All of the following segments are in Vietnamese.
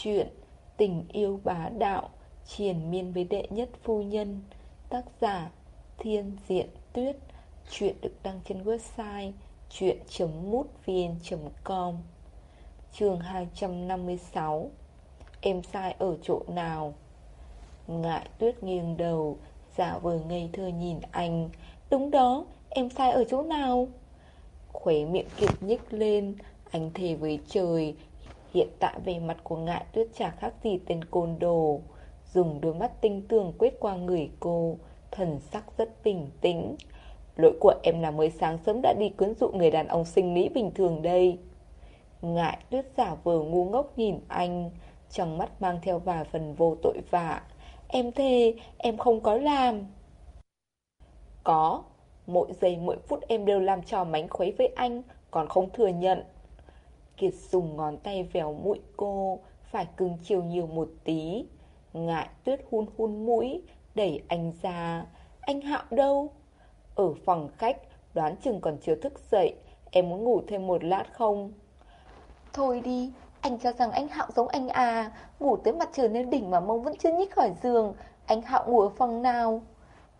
Chuyện Tình yêu bá đạo Triền miên với đệ nhất phu nhân Tác giả Thiên Diện Tuyết Chuyện được đăng trên website chuyện.mútvn.com Chương 256 Em sai ở chỗ nào? Ngại tuyết nghiêng đầu Giả vờ ngây thơ nhìn anh Đúng đó, em sai ở chỗ nào? Khuấy miệng kiệt nhích lên Anh thề với trời Hiện tại về mặt của ngại tuyết chả khác gì tên côn đồ. Dùng đôi mắt tinh tường quét qua người cô Thần sắc rất bình tĩnh. Lỗi của em là mới sáng sớm đã đi quyến dụ người đàn ông sinh lý bình thường đây. Ngại tuyết giả vờ ngu ngốc nhìn anh Trong mắt mang theo vài phần vô tội vạ. Em thề, em không có làm. Có Mỗi giây mỗi phút em đều làm trò mánh khuấy với anh Còn không thừa nhận. Kiệt dùng ngón tay véo mũi cô, Phải cưng chiều nhiều một tí. Ngại tuyết hun hun mũi, Đẩy anh ra. Anh Hạo đâu? Ở phòng khách, Đoán chừng còn chưa thức dậy, Em muốn ngủ thêm một lát không? Thôi đi, Anh cho rằng anh Hạo giống anh à. Ngủ tới mặt trời lên đỉnh mà mông vẫn chưa nhích khỏi giường. Anh Hạo ngủ ở phòng nào?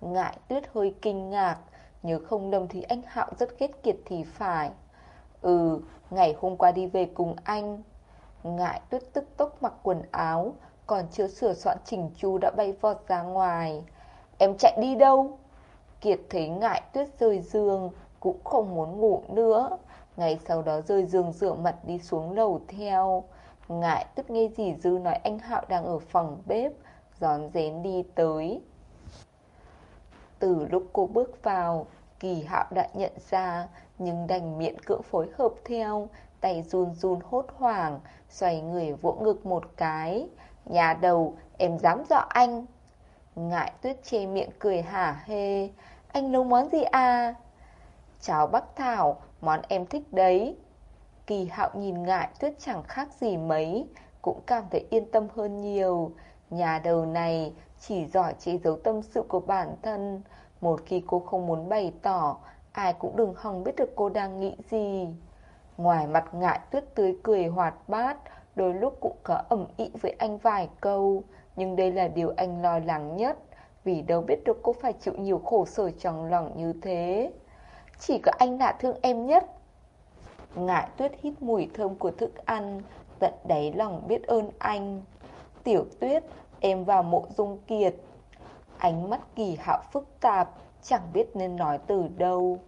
Ngại tuyết hơi kinh ngạc, Nhớ không lầm thì anh Hạo rất ghét Kiệt thì phải. Ừ, ngày hôm qua đi về cùng anh. Ngại tuyết tức tốc mặc quần áo Còn chưa sửa soạn chỉnh chu đã bay vọt ra ngoài. Em chạy đi đâu? Kiệt thấy ngại tuyết rơi giường Cũng không muốn ngủ nữa. Ngày sau đó rơi giường rửa mặt đi xuống lầu theo. Ngại tuyết nghe dì Dư nói anh Hạo đang ở phòng bếp Gión rén đi tới. Từ lúc cô bước vào Kỳ Hạo đã nhận ra nhưng đành miệng cưỡng phối hợp theo, tay run run hốt hoảng, xoay người vỗ ngực một cái. Nhà đầu, em dám dọa anh. Ngại tuyết chê miệng cười hả hê. Anh nấu món gì à? Cháo bắc thảo, món em thích đấy. Kỳ hạo nhìn ngại tuyết chẳng khác gì mấy, cũng cảm thấy yên tâm hơn nhiều. Nhà đầu này chỉ giỏi che giấu tâm sự của bản thân. Một khi cô không muốn bày tỏ, ai cũng đừng hòng biết được cô đang nghĩ gì. Ngoài mặt ngại tuyết tươi cười hoạt bát, đôi lúc cũng có ẩm ý với anh vài câu, nhưng đây là điều anh lo lắng nhất, vì đâu biết được cô phải chịu nhiều khổ sở trong lòng như thế. Chỉ có anh là thương em nhất. Ngại tuyết hít mùi thơm của thức ăn, tận đáy lòng biết ơn anh. Tiểu tuyết, em vào mộ dung kiệt. Ánh mắt kỳ hạo phức tạp, chẳng biết nên nói từ đâu.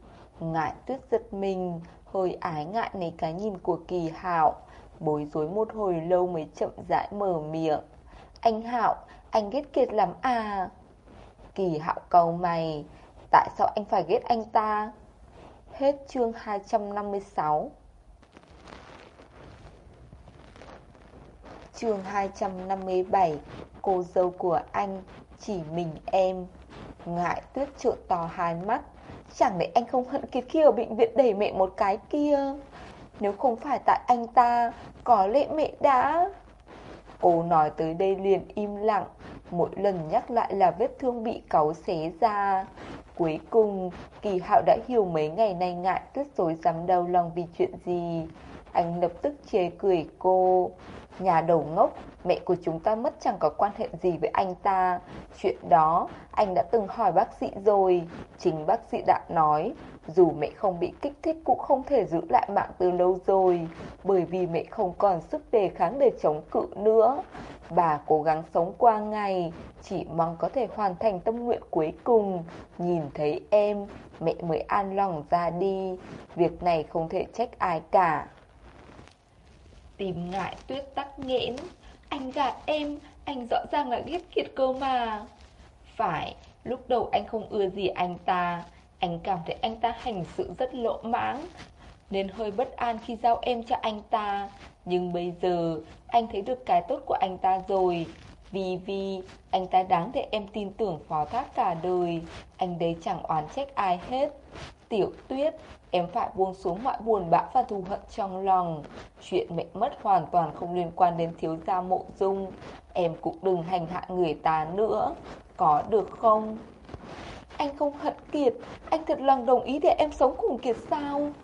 Ngại tuyết giật mình, hơi ái ngại lấy cái nhìn của kỳ hạo. Bối rối một hồi lâu mới chậm rãi mở miệng. Anh Hạo, anh ghét Kiệt lắm à? Kỳ hạo cầu mày, tại sao anh phải ghét anh ta? Hết chương 256 Chương 257 Cô dâu của anh Chỉ mình em Ngại tuyết trợn to hai mắt Chẳng lẽ anh không hận Kiệt khi ở bệnh viện đẩy mẹ một cái kia? Nếu không phải tại anh ta, Có lẽ mẹ đã. Cô nói tới đây liền im lặng. Mỗi lần nhắc lại là vết thương bị cáu xé ra. Cuối cùng, Kỳ hạo đã hiểu mấy ngày nay ngại tuyết rồi dám đau lòng vì chuyện gì. Anh lập tức chế cười cô. Nhà đầu ngốc, mẹ của chúng ta mất chẳng có quan hệ gì với anh ta. Chuyện đó, anh đã từng hỏi bác sĩ rồi. Chính bác sĩ đã nói, dù mẹ không bị kích thích cũng không thể giữ lại mạng từ lâu rồi. Bởi vì mẹ không còn sức đề kháng để chống cự nữa. Bà cố gắng sống qua ngày, chỉ mong có thể hoàn thành tâm nguyện cuối cùng. Nhìn thấy em, mẹ mới an lòng ra đi. Việc này không thể trách ai cả. Tìm ngại tuyết tắc nghẽn. Anh gạt em, Anh rõ ràng là ghét kiệt cơ mà. Phải, Lúc đầu anh không ưa gì anh ta. Anh cảm thấy anh ta hành sự rất lộ mãng, Nên hơi bất an khi giao em cho anh ta. Nhưng bây giờ, Anh thấy được cái tốt của anh ta rồi. Vì vì, Anh ta đáng để em tin tưởng phó thác cả đời. Anh đấy chẳng oán trách ai hết. Tiểu tuyết, Em phải buông xuống mọi buồn bã và thù hận trong lòng. Chuyện mẹ mất hoàn toàn không liên quan đến thiếu gia mộ dung. Em cũng đừng hành hạ người ta nữa. Có được không? Anh không hận Kiệt. Anh thật lòng đồng ý để em sống cùng Kiệt sao?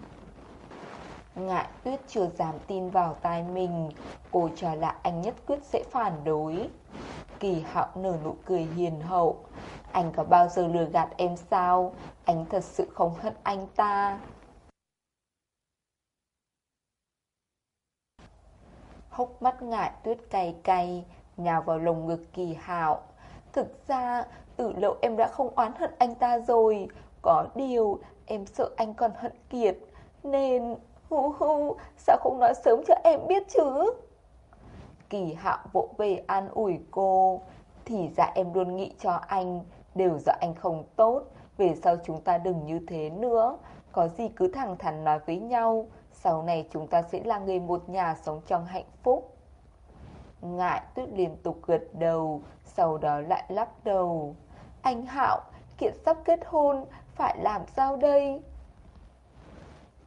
Ngại tuyết chưa dám tin vào tai mình. Cô cho là anh nhất quyết sẽ phản đối. Kỳ hạo nở nụ cười hiền hậu. Anh có bao giờ lừa gạt em sao? Anh thật sự không hận anh ta. Hốc mắt ngại tuyết cay cay Nhào vào lồng ngực kỳ hạo Thực ra từ lâu em đã không oán hận anh ta rồi. Có điều em sợ anh còn hận kiệt. Nên Hu hu, sao không nói sớm cho em biết chứ? Kỳ hạo vỗ về an ủi cô. Thì ra em luôn nghĩ cho anh, đều do anh không tốt. Về sau chúng ta đừng như thế nữa. Có gì cứ thẳng thắn nói với nhau. Sau này chúng ta sẽ là người một nhà sống trong hạnh phúc. Ngại tuyết liên tục gật đầu, sau đó lại lắc đầu. Anh Hạo, Kiệt sắp kết hôn, phải làm sao đây?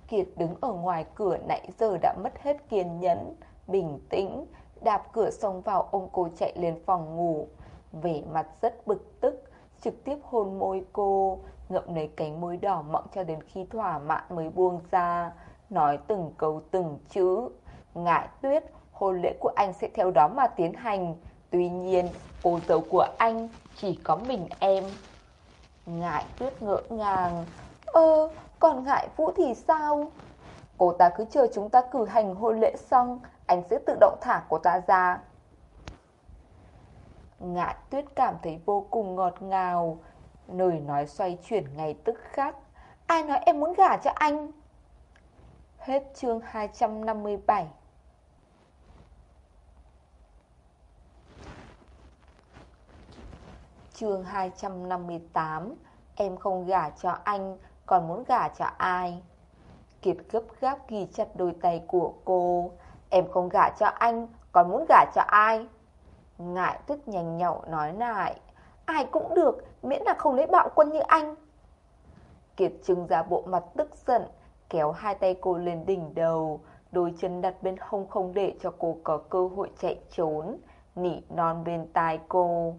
Kiệt đứng ở ngoài cửa nãy giờ đã mất hết kiên nhẫn, bình tĩnh, đạp cửa xông vào ôm cô chạy lên phòng ngủ. Vẻ mặt rất bực tức, trực tiếp hôn môi cô, ngậm lấy cánh môi đỏ mọng cho đến khi thỏa mãn mới buông ra, nói từng câu từng chữ. Ngại tuyết, hôn lễ của anh sẽ theo đó mà tiến hành, tuy nhiên cô dâu của anh chỉ có mình em. Ngại tuyết ngỡ ngàng, ơ, còn ngại Vũ thì sao? Cô ta cứ chờ chúng ta cử hành hôn lễ xong, anh sẽ tự động thả cô ta ra. Ngạ tuyết cảm thấy vô cùng ngọt ngào, lời nói xoay chuyển ngay tức khắc. Ai nói em muốn gả cho anh? Hết chương 257 Chương 258 Em không gả cho anh còn muốn gả cho ai? Kiệt gấp gáp ghi chặt đôi tay của cô. Em không gả cho anh, còn muốn gả cho ai? Ngại tức nhanh nhậu nói lại. Ai cũng được, miễn là không lấy bạo quân như anh. Kiệt trưng ra bộ mặt tức giận, kéo hai tay cô lên đỉnh đầu, đôi chân đặt bên hông không để cho cô có cơ hội chạy trốn, nỉ non bên tai cô.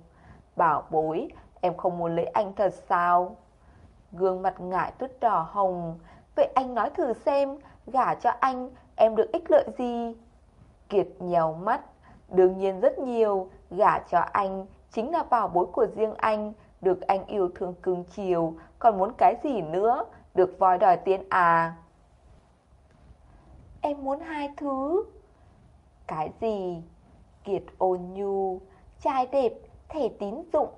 Bảo bối, em không muốn lấy anh thật sao? Gương mặt ngại tuyết đỏ hồng Vậy anh nói thử xem Gả cho anh em được ích lợi gì Kiệt nhéo mắt Đương nhiên rất nhiều Gả cho anh chính là bảo bối của riêng anh Được anh yêu thương cưng chiều. Còn muốn cái gì nữa? Được voi đòi tiền à? Em muốn hai thứ. Cái gì? Kiệt ôn nhu Trai đẹp Thẻ tín dụng.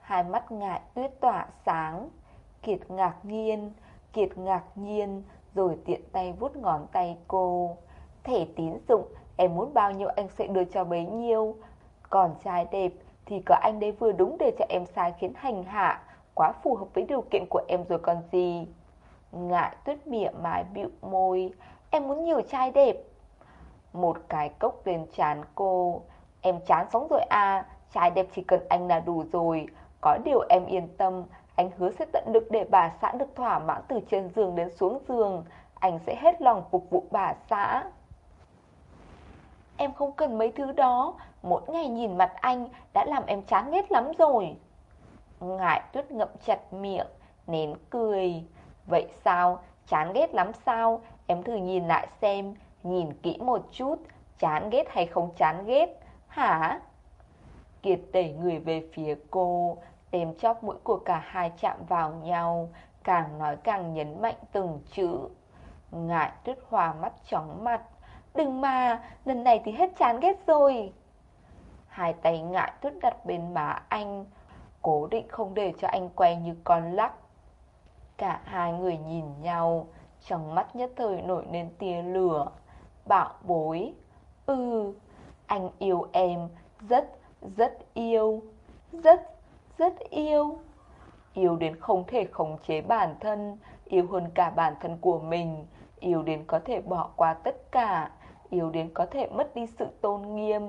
Hai mắt ngại tuyết tỏa sáng. Kiệt ngạc nhiên, Kiệt ngạc nhiên, rồi tiện tay vuốt ngón tay cô. Thẻ tín dụng, em muốn bao nhiêu anh sẽ đưa cho bấy nhiêu. Còn trai đẹp thì có anh đấy vừa đúng để cho em sai khiến hành hạ, quá phù hợp với điều kiện của em rồi còn gì. Ngại tuyết mỉa mái bịu môi, em muốn nhiều trai đẹp. Một cái cốc lên chán cô, em chán sống rồi à, trai đẹp chỉ cần anh là đủ rồi. Có điều em yên tâm, anh hứa sẽ tận lực để bà xã được thỏa mãn từ trên giường đến xuống giường. Anh sẽ hết lòng phục vụ bà xã. Em không cần mấy thứ đó. Mỗi ngày nhìn mặt anh đã làm em chán ghét lắm rồi. Ngại tuyết ngậm chặt miệng, nén cười. Vậy sao? Chán ghét lắm sao? Em thử nhìn lại xem, nhìn kỹ một chút, chán ghét hay không chán ghét? Hả? Kiệt đẩy người về phía cô, Đêm chóp mũi của cả hai chạm vào nhau, càng nói càng nhấn mạnh từng chữ. Ngại tuyết hòa mắt chóng mặt. Đừng mà, lần này thì hết chán ghét rồi. Hai tay ngại tuyết đặt bên má anh, cố định không để cho anh quay như con lắc. Cả hai người nhìn nhau, trong mắt nhất thời nổi lên tia lửa. bạo bối, ừ, anh yêu em, rất, rất yêu, rất, rất yêu. Yêu đến không thể khống chế bản thân, yêu hơn cả bản thân của mình, yêu đến có thể bỏ qua tất cả, yếu đến có thể mất đi sự tôn nghiêm.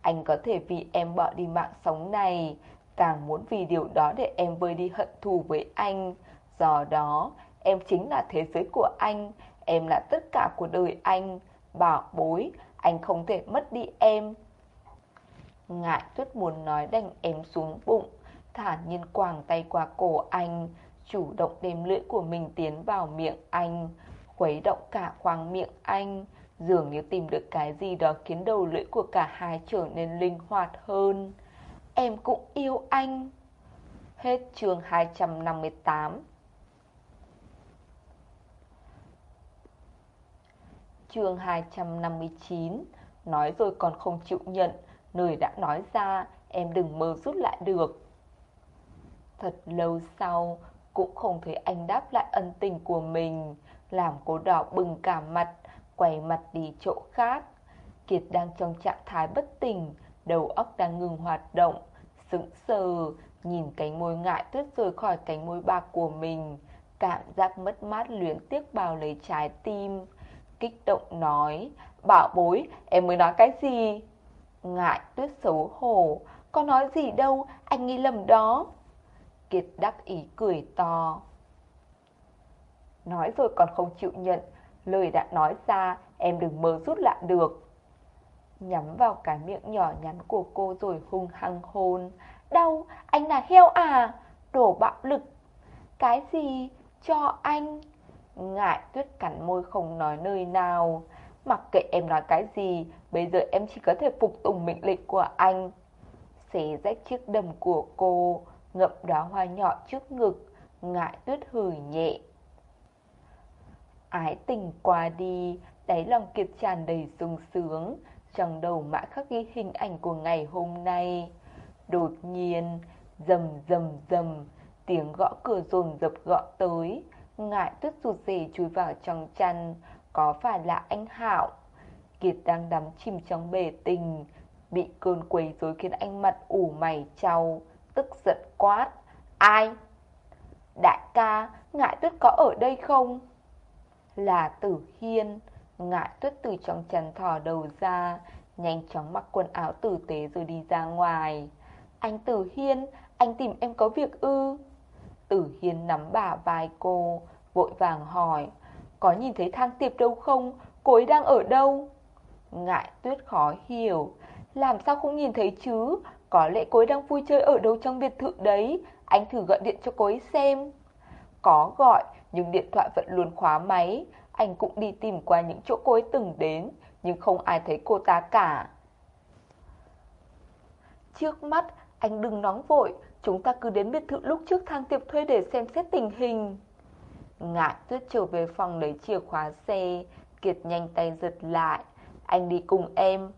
Anh có thể vì em bỏ đi mạng sống này, càng muốn vì điều đó để em vơi đi hận thù với anh. Do đó, em chính là thế giới của anh, em là tất cả của đời anh. Bảo bối, anh không thể mất đi em. Ngại tuyết muốn nói đành em xuống bụng, thản nhiên quàng tay qua cổ anh, chủ động đem lưỡi của mình tiến vào miệng anh. khuấy động cả khoang miệng anh, dường như tìm được cái gì đó khiến đầu lưỡi của cả hai trở nên linh hoạt hơn. Em cũng yêu anh. Hết chương 258 Chương 259 Nói rồi còn không chịu nhận, Nơi đã nói ra, Em đừng mơ rút lại được Thật lâu sau, Cũng không thấy anh đáp lại ân tình của mình Làm cô đỏ bừng cả mặt Quay mặt đi chỗ khác. Kiệt đang trong trạng thái bất tỉnh, Đầu óc đang ngừng hoạt động, Sững sờ, Nhìn cánh môi ngại tuyết rời khỏi cánh môi bạc của mình. Cảm giác mất mát luyến tiếc bao lấy trái tim. Kích động nói, Bảo bối, em mới nói cái gì? Ngại tuyết xấu hổ, Có nói gì đâu, anh nghi lầm đó. Kiệt đắc ý cười to. Nói rồi còn không chịu nhận Lời đã nói ra Em đừng mơ rút lại được. Nhắm vào cái miệng nhỏ nhắn của cô rồi hung hăng hôn. Đau, anh là heo à? Đổ bạo lực. Cái gì? Cho anh. Ngại tuyết cắn môi không nói nơi nào. Mặc kệ em nói cái gì Bây giờ em chỉ có thể phục tùng mệnh lệnh của anh. Xé rách chiếc đầm của cô Ngậm đóa hoa nhỏ trước ngực. Ngại tuyết hừ nhẹ. Ái tình qua đi. Đáy lòng kiệt tràn đầy sung sướng, Trong đầu mã khắc ghi hình ảnh của ngày hôm nay. Đột nhiên Dầm dầm dầm Tiếng gõ cửa rồn dập gõ tới. Ngại tuyết rụt rè chui vào trong chăn, Có phải là anh Hạo? Kiệt đang đắm chìm trong bể tình, Bị cơn quấy rối khiến anh mặt ủ mày trao Tức giận quát. Ai? Đại ca, Ngại tuyết có ở đây không? Là tử hiên Ngại tuyết từ trong chăn thò đầu ra Nhanh chóng mặc quần áo tử tế rồi đi ra ngoài Anh tử hiên Anh tìm em có việc ư Tử Hiên nắm bả vai cô, vội vàng hỏi, có nhìn thấy thang tiệp đâu không? Cô ấy đang ở đâu? Ngại tuyết khó hiểu, làm sao không nhìn thấy chứ? Có lẽ cô ấy đang vui chơi ở đâu trong biệt thự đấy, anh thử gọi điện cho cô ấy xem. Có gọi, nhưng điện thoại vẫn luôn khóa máy, anh cũng đi tìm qua những chỗ cô ấy từng đến, nhưng không ai thấy cô ta cả. Trước mắt, anh đừng nóng vội, Chúng ta cứ đến biệt thự lúc trước thang tiệp thuê để xem xét tình hình. Ngại tuyết trở về phòng lấy chìa khóa xe, Kiệt nhanh tay giật lại. Anh đi cùng em.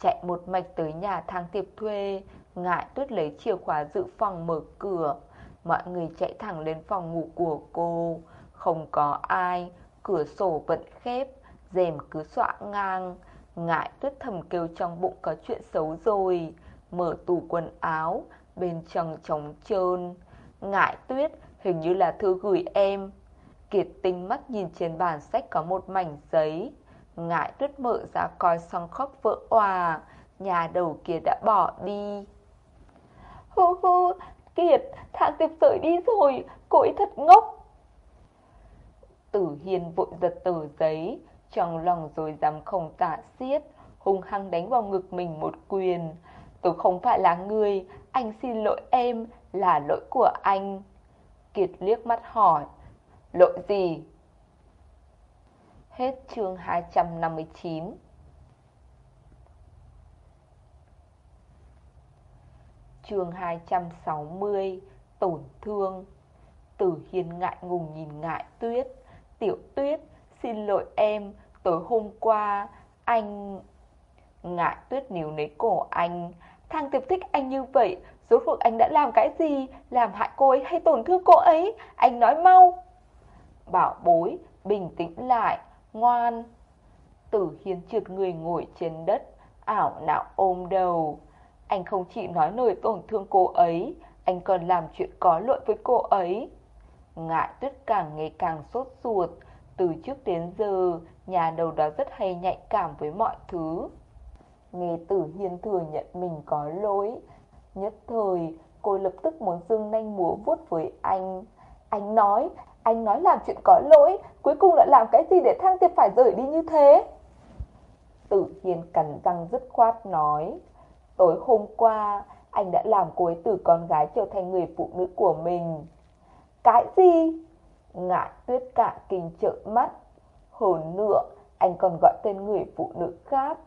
Chạy một mạch tới nhà thang tiệp thuê, Ngại tuyết lấy chìa khóa dự phòng mở cửa. Mọi người chạy thẳng lên phòng ngủ của cô. Không có ai, cửa sổ vẫn khép, rèm cứ xõa ngang. Ngại tuyết thầm kêu trong bụng có chuyện xấu rồi. Mở tủ quần áo, bên trong trống trơn. Ngại tuyết, hình như là thư gửi em. Kiệt tinh mắt nhìn trên bàn sách có một mảnh giấy. Ngại tuyết mở ra coi xong khóc vỡ òa, nhà đầu kia đã bỏ đi. Hô hô, Kiệt, thằng Tiệp rời đi rồi, cô ấy thật ngốc. Tử Hiền vội giật tờ giấy, trong lòng rồi dám không tả xiết, hung hăng đánh vào ngực mình một quyền. Tôi không phải là người, anh xin lỗi em, là lỗi của anh. Kiệt liếc mắt hỏi, lỗi gì? Hết chương 259 Chương 260 Tổn thương Tử Hiên ngại ngùng nhìn ngại tuyết Tiểu tuyết Xin lỗi em Tối hôm qua Anh Ngại tuyết níu lấy cổ anh Thằng Tiệp thích anh như vậy, rốt cuộc anh đã làm cái gì? Làm hại cô ấy hay tổn thương cô ấy? Anh nói mau. Bảo bối, bình tĩnh lại, ngoan. Tử Hiên trượt người ngồi trên đất, ảo não ôm đầu. Anh không chỉ nói lời tổn thương cô ấy, anh còn làm chuyện có lỗi với cô ấy. Ngại tuyết càng ngày càng sốt ruột, từ trước đến giờ, nhà đầu đó rất hay nhạy cảm với mọi thứ. Nghe tử hiên thừa nhận mình có lỗi Nhất thời cô lập tức muốn dương nanh múa vuốt với anh Anh nói Anh nói làm chuyện có lỗi Cuối cùng lại làm cái gì để thang tiệp phải rời đi như thế Tử hiên cắn răng dứt khoát nói Tối hôm qua Anh đã làm cô ấy từ con gái trở thành người phụ nữ của mình Cái gì? Ngại tuyết cả kinh trợn mắt Hồn nữa, anh còn gọi tên người phụ nữ khác.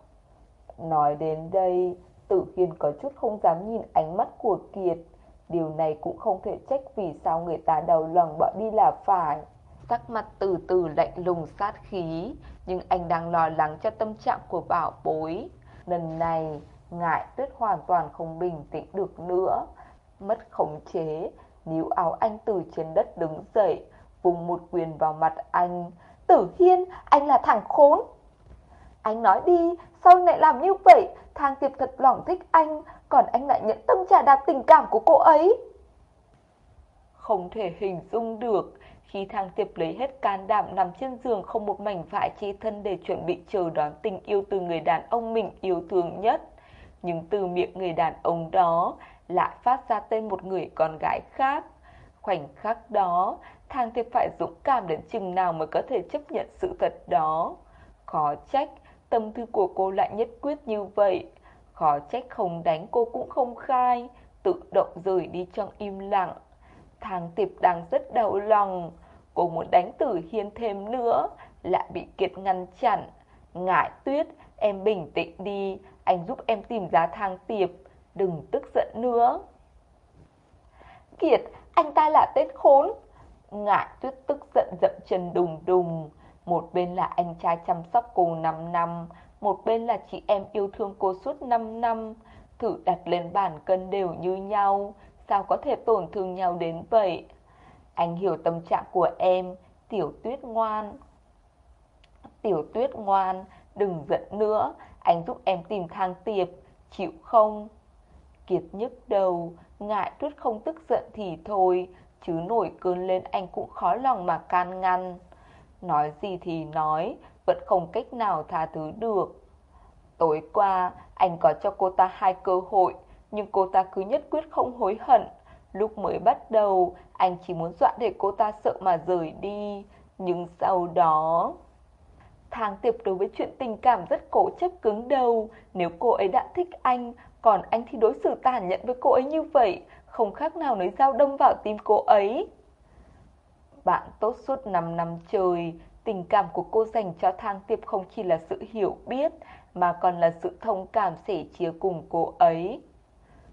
Nói đến đây, Tử Hiên có chút không dám nhìn ánh mắt của Kiệt. Điều này cũng không thể trách vì sao người ta đầu lòng bỏ đi là phải. Sắc mặt từ từ lạnh lùng sát khí, nhưng anh đang lo lắng cho tâm trạng của bảo bối. Lần này, ngại tuyết hoàn toàn không bình tĩnh được nữa. Mất khống chế, níu áo anh từ trên đất đứng dậy, vùng một quyền vào mặt anh. Tử Hiên, anh là thằng khốn. Anh nói đi, sao anh lại làm như vậy? Thang Tiệp thật lòng thích anh, còn anh lại nhận tâm trả đạp tình cảm của cô ấy. Không thể hình dung được, khi Thang Tiệp lấy hết can đảm nằm trên giường không một mảnh vải che thân để chuẩn bị chờ đón tình yêu từ người đàn ông mình yêu thương nhất. Nhưng từ miệng người đàn ông đó lại phát ra tên một người con gái khác. Khoảnh khắc đó, Thang Tiệp phải dũng cảm đến chừng nào mới có thể chấp nhận sự thật đó. Khó trách, tâm tư của cô lại nhất quyết như vậy. Khó trách không đánh cô cũng không khai, tự động rời đi trong im lặng. Thang Tiệp đang rất đau lòng, cô muốn đánh Tử Hiên thêm nữa, lại bị Kiệt ngăn chặn. Ngại tuyết, em bình tĩnh đi, anh giúp em tìm giá Thang Tiệp, đừng tức giận nữa. Kiệt, anh ta là tên khốn. Ngại tuyết tức giận dậm chân đùng đùng. Một bên là anh trai chăm sóc cô 5 năm, một bên là chị em yêu thương cô suốt 5 năm. Thử đặt lên bàn cân đều như nhau, sao có thể tổn thương nhau đến vậy? Anh hiểu tâm trạng của em, tiểu tuyết ngoan. Tiểu tuyết ngoan, đừng giận nữa, anh giúp em tìm thang tiệp, chịu không? Kiệt nhức đầu, ngại tuyết không tức giận thì thôi, chứ nổi cơn lên anh cũng khó lòng mà can ngăn. Nói gì thì nói, vẫn không cách nào tha thứ được. Tối qua, anh có cho cô ta hai cơ hội, nhưng cô ta cứ nhất quyết không hối hận. Lúc mới bắt đầu, anh chỉ muốn dọa để cô ta sợ mà rời đi. Nhưng sau đó... Thang tiệp đối với chuyện tình cảm rất cố chấp cứng đầu. Nếu cô ấy đã thích anh, còn anh thì đối xử tàn nhẫn với cô ấy như vậy, không khác nào lấy dao đâm vào tim cô ấy. Bạn tốt suốt 5 năm trời, tình cảm của cô dành cho thang tiệp không chỉ là sự hiểu biết, mà còn là sự thông cảm sẻ chia cùng cô ấy.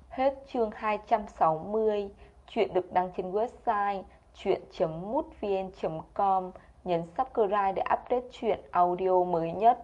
Hết chương 260, chuyện được đăng trên website chuyện.mútvn.com, nhấn subscribe để update chuyện audio mới nhất.